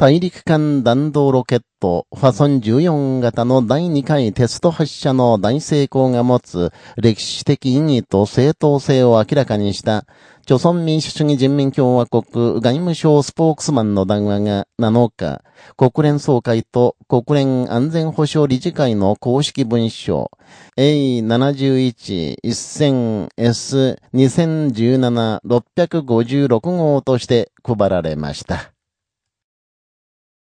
大陸間弾道ロケット、ファソン14型の第2回テスト発射の大成功が持つ歴史的意義と正当性を明らかにした、朝鮮民主主義人民共和国外務省スポークスマンの談話が7日、国連総会と国連安全保障理事会の公式文書、A71-1000S2017-656 号として配られました。